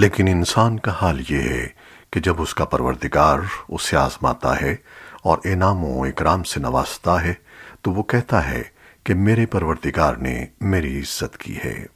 لیکن انسان کا حال یہ ہے کہ جب اس کا پروردگار اسے آزماتا ہے اور انعام و اکرام سے نوازتا ہے، تو وہ کہتا ہے کہ میرے پروردگار نے میری عزت کی ہے۔